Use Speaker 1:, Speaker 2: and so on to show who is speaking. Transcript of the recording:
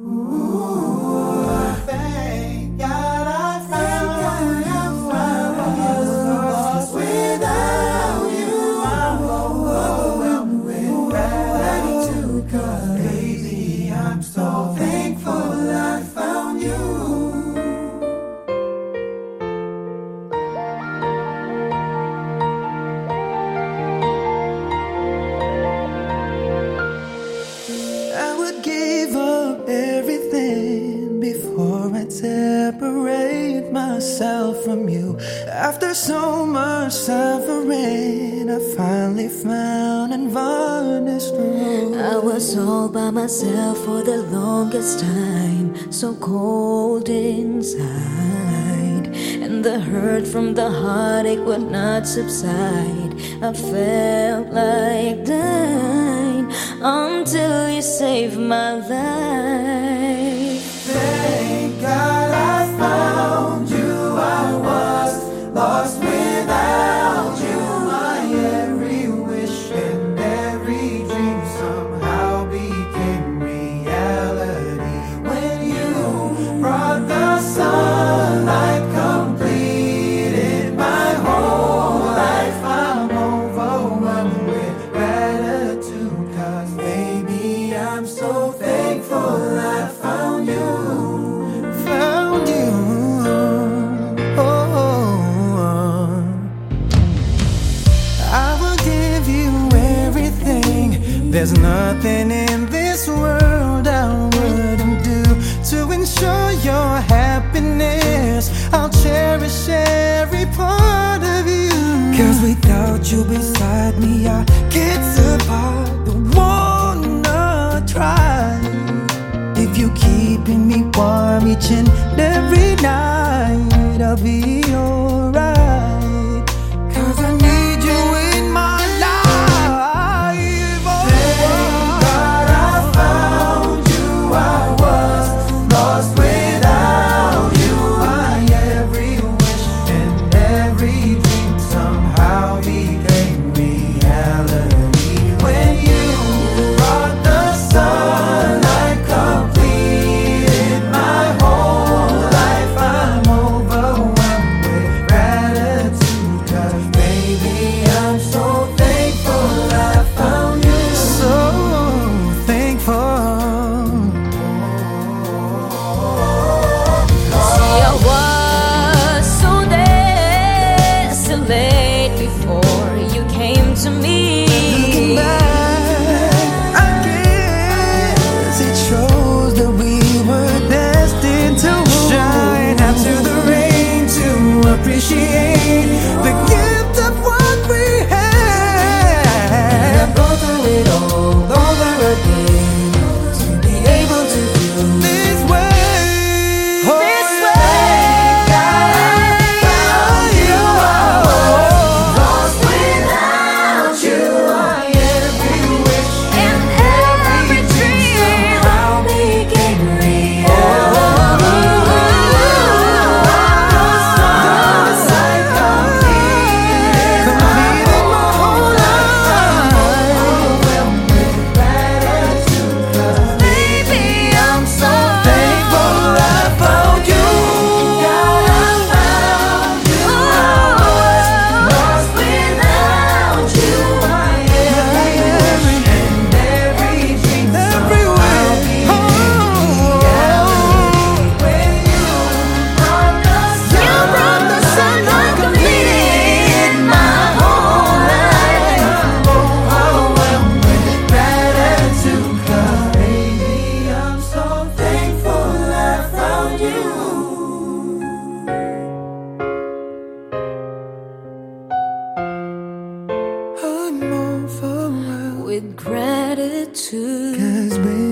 Speaker 1: Ooh. myself from you. After so much suffering, I finally found and varnished room.
Speaker 2: I was all by myself for the longest time, so cold inside. And the hurt from the heartache would not subside. I felt like dying until you saved my life.
Speaker 1: There's nothing in this world I wouldn't do to ensure your happiness. I'll cherish every part of you. Cause without you beside me, I can't survive. Don't wanna try. If you keeping me warm each and every night, I'll be. with gratitude. Cause baby,